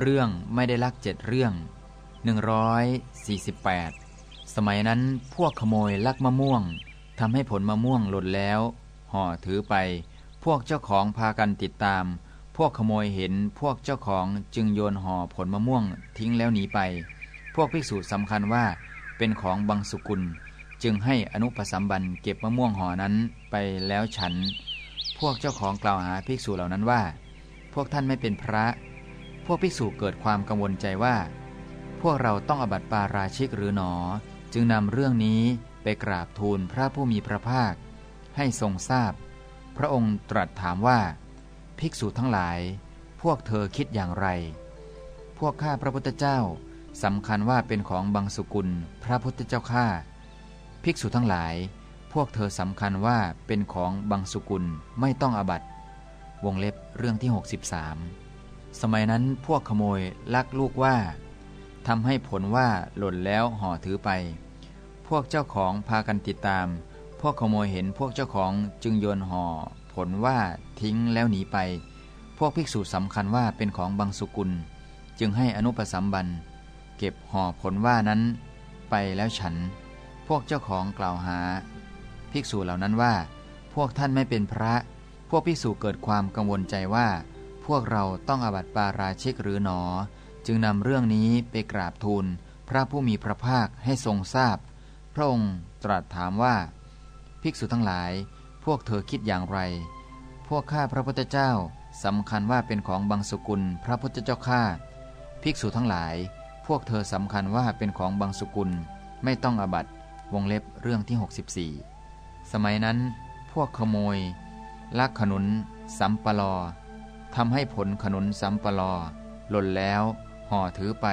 เรื่องไม่ได้ลักเจ็ดเรื่อง 148 สมัยนั้นพวกขโมยลักมะม่วงทำให้ผลมะม่วงหล่นแล้ว ห่อถือไป พวกเจ้าของพากันติดตาม พวกขโมยเห็นพวกเจ้าของจึงโยนห่อผลมะม่วงทิ้งแล้วหนีไป พวกภิกษุสำคัญว่าเป็นของบางสุกุล จึงให้อนุปสัมบันเก็บมะม่วงห่อนั้นไปแล้วฉัน พวกเจ้าของกล่าวหาภิกษุเหล่านั้นว่า พวกท่านไม่เป็นพระ พวกภิกษุเกิดความกังวลใจว่า พวกเราต้องอบัติปาราชิกหรือหนอ จึงนำเรื่องนี้ไปกราบทูลพระผู้มีพระภาค ให้ทรงทราบพพระองค์ตรัสถามว่า ภิกษุทั้งหลาย พวกเธอคิดอย่างไร พวกข้าพระพุทธเจ้าสำคัญว่าเป็นของบางสุกุลพระพุทธเจ้าข้าภิกษุทั้งหลาย พวกเธอสำคัญว่าเป็นของบางสุกุลไม่ต้องอบัตวงเล็บเรื่องที่ 63 สมัยนั้นพวกขโมยลักลูกว่าทำให้ผลว่าหล่นแล้วห่อถือไป พวกเจ้าของพากันติดตาม พวกขโมยเห็นพวกเจ้าของจึงโยนห่อ ผลว่าทิ้งแล้วหนีไป พวกภิกษุสำคัญว่าเป็นของบางสุกุล จึงให้อนุปสัมบัน เก็บห่อผลว่านั้น ไปแล้วฉัน พวกเจ้าของกล่าวหา ภิกษุเหล่านั้นว่า พวกท่านไม่เป็นพระ พวกภิกษุเกิดความกังวลใจว่า พวกเราต้องอบัติปาราชิกหรือหนอ จึงนำเรื่องนี้ไปกราบทูลพระผู้มีพระภาคให้ทรงทราบพพระองค์ตรัสถามว่า ภิกษุทั้งหลาย พวกเธอคิดอย่างไร พวกข้าพระพุทธเจ้าสำคัญว่าเป็นของบางสกุลพระพุทธเจ้าข้าภิกษุทั้งหลาย พวกเธอสำคัญว่าเป็นของบางสกุล ไม่ต้องอบัตวงเล็บเรื่องที่ 64 สมัยนั้น พวกขโมยลักขนุนสัมปลอ ทำให้ผลขนุนสัมปลอ หล่นแล้วห่อถือไป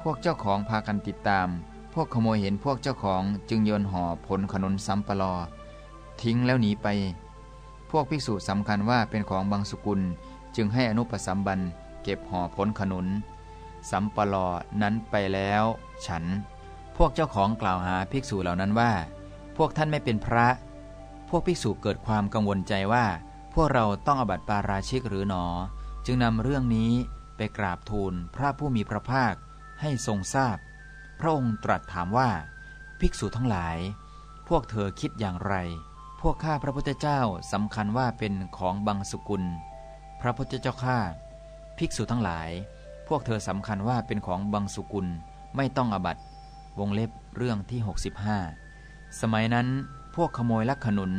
พวกเจ้าของพากันติดตาม พวกขโมยเห็นพวกเจ้าของจึงโยนห่อผลขนุนสัมปลอ ทิ้งแล้วหนีไป พวกภิกษุสำคัญว่าเป็นของบางสกุลจึงให้อนุปสัมบันเก็บห่อผลขนุน สัมปลอนั้นไปแล้ว ฉัน พวกเจ้าของกล่าวหาภิกษุเหล่านั้นว่า พวกท่านไม่เป็นพระ พวกภิกษุเกิดความกังวลใจว่า พวกเราต้องอบัติปาราชิกหรือหนอ จึงนำเรื่องนี้ไปกราบทูลพระผู้มีพระภาคให้ทรงทราบพพระองค์ตรัสถามว่า ภิกษุทั้งหลาย พวกเธอคิดอย่างไร พวกข้าพระพุทธเจ้าสำคัญว่าเป็นของบางสกุล พระพุทธเจ้าข้าภิกษุทั้งหลาย พวกเธอสำคัญว่าเป็นของบางสกุลไม่ต้องอบัตวงเล็บเรื่องที่ 65 สมัยนั้นพวกขโมยลักขนุน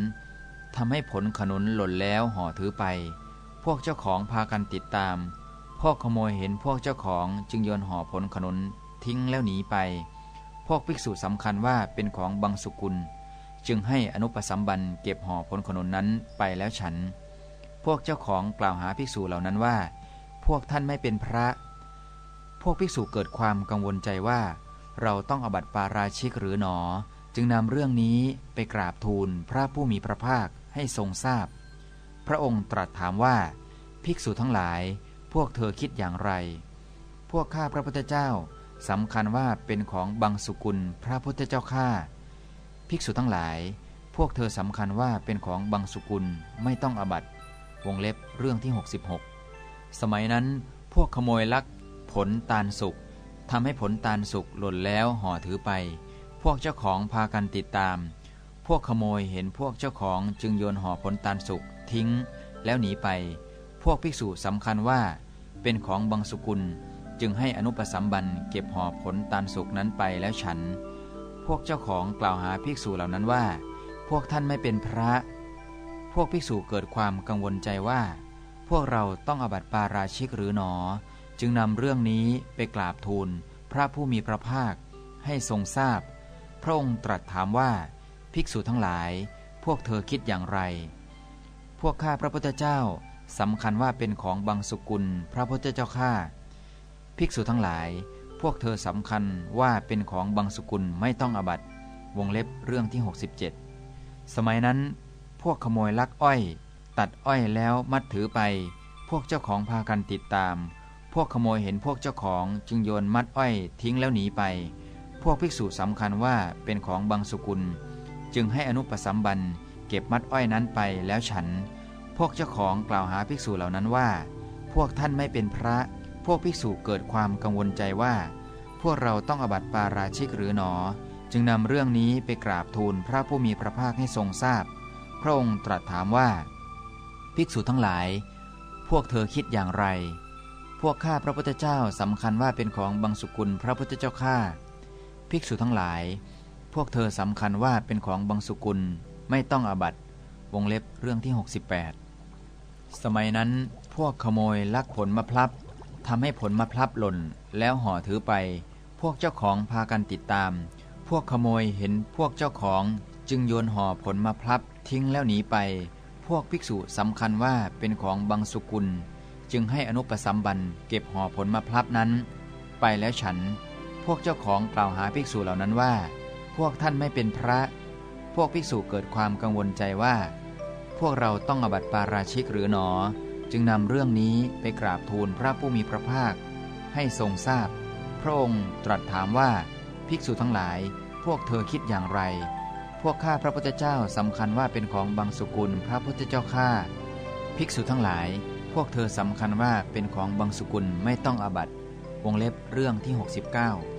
ทำให้ผลขนุนหล่นแล้วห่อถือไป พวกเจ้าของพากันติดตาม พวกขโมยเห็นพวกเจ้าของจึงโยนห่อผลขนุนทิ้งแล้วหนีไป พวกภิกษุสำคัญว่าเป็นของบางสุกุล จึงให้อนุปสัมบันเก็บห่อผลขนุนนั้นไปแล้วฉัน พวกเจ้าของกล่าวหาภิกษุเหล่านั้นว่า พวกท่านไม่เป็นพระ พวกภิกษุเกิดความกังวลใจว่า เราต้องอบัติปาราชิกหรือหนอ จึงนำเรื่องนี้ไปกราบทูลพระผู้มีพระภาคให้ทรงทราบพพระองค์ตรัสถามว่า ภิกษุทั้งหลาย พวกเธอคิดอย่างไร พวกข้าพระพุทธเจ้าสำคัญว่าเป็นของบางสุกุลพระพุทธเจ้าข้าภิกษุทั้งหลาย พวกเธอสำคัญว่าเป็นของบางสุกุลไม่ต้องอบัตวงเล็บเรื่องที่ 66 สมัยนั้นพวกขโมยลักผลตาลสุกทำให้ผลตาลสุกหล่นแล้วห่อถือไป วกเจ้าของพากันติดตาม พวกขโมยเห็นพวกเจ้าของจึงโยนห่อผลตาลสุกทิ้ง แล้วหนีไป พวกภิกษุสำคัญว่า เป็นของบางสกุลจึงให้อนุปสัมบันเก็บห่อผลตาลสุกนั้นไปแล้วฉัน พวกเจ้าของกล่าวหาภิกษุเหล่านั้นว่า พวกท่านไม่เป็นพระ พวกภิกษุเกิดความกังวลใจว่า พวกเราต้องอบัติปาราชิกหรือหนอ จึงนำเรื่องนี้ไปกราบทูล พระผู้มีพระภาคให้ทรงทราบ พระองค์ตรัสถามว่า ภิกษุทั้งหลาย พวกเธอคิดอย่างไร พวกข้าพระพุทธเจ้าสำคัญว่าเป็นของบางสุกุลพระพุทธเจ้าข้าภิกษุทั้งหลาย พวกเธอสำคัญว่าเป็นของบางสุกุลไม่ต้องอบัตวงเล็บเรื่องที่ 67 สมัยนั้น พวกขโมยลักอ้อย ตัดอ้อยแล้วมัดถือไป พวกเจ้าของพากันติดตาม พวกขโมยเห็นพวกเจ้าของจึงโยนมัดอ้อยทิ้งแล้วหนีไป พวกภิกษุสำคัญว่าเป็นของบางสกุล จึงให้อนุปสัมบันเก็บมัดอ้อยนั้นไปแล้วฉัน พวกเจ้าของกล่าวหาภิกษุเหล่านั้นว่า พวกท่านไม่เป็นพระ พวกภิกษุเกิดความกังวลใจว่า พวกเราต้องอบัติปาราชิกหรือหนอ จึงนำเรื่องนี้ไปกราบทูลพระผู้มีพระภาคให้ทรงทราบพพระองค์ตรัสถามว่า ภิกษุทั้งหลาย พวกเธอคิดอย่างไร พวกข้าพระพุทธเจ้าสำคัญว่าเป็นของบางสุกุลพระพุทธเจ้าข้า ภิกษุทั้งหลาย พวกเธอสำคัญว่าเป็นของบางสุกุลไม่ต้องอบัตวงเล็บเรื่องที่ 68 สมัยนั้นพวกขโมยลักผลมะพร้าวทำให้ผลมะพร้าวหล่นแล้วห่อถือไป พวกเจ้าของพากันติดตาม พวกขโมยเห็นพวกเจ้าของจึงโยนห่อผลมะพร้าวทิ้งแล้วหนีไป พวกภิกษุสำคัญว่าเป็นของบางสุกุล จึงให้อนุปสัมบันเก็บห่อผลมะพร้าวนั้น ไปแล้วฉัน พวกเจ้าของกล่าวหาภิกษุเหล่านั้นว่า พวกท่านไม่เป็นพระ พวกภิกษุเกิดความกังวลใจว่า พวกเราต้องอบัติปาราชิกหรือหนอ จึงนำเรื่องนี้ไปกราบทูลพระผู้มีพระภาค ให้ทรงทราบ พระองค์ตรัสถามว่า ภิกษุทั้งหลาย พวกเธอคิดอย่างไร พวกข้าพระพุทธเจ้าสำคัญว่าเป็นของบางสุกุลพระพุทธเจ้าข้าภิกษุทั้งหลาย พวกเธอสำคัญว่าเป็นของบางสุกุลไม่ต้องอบัตวงเล็บเรื่องที่ 69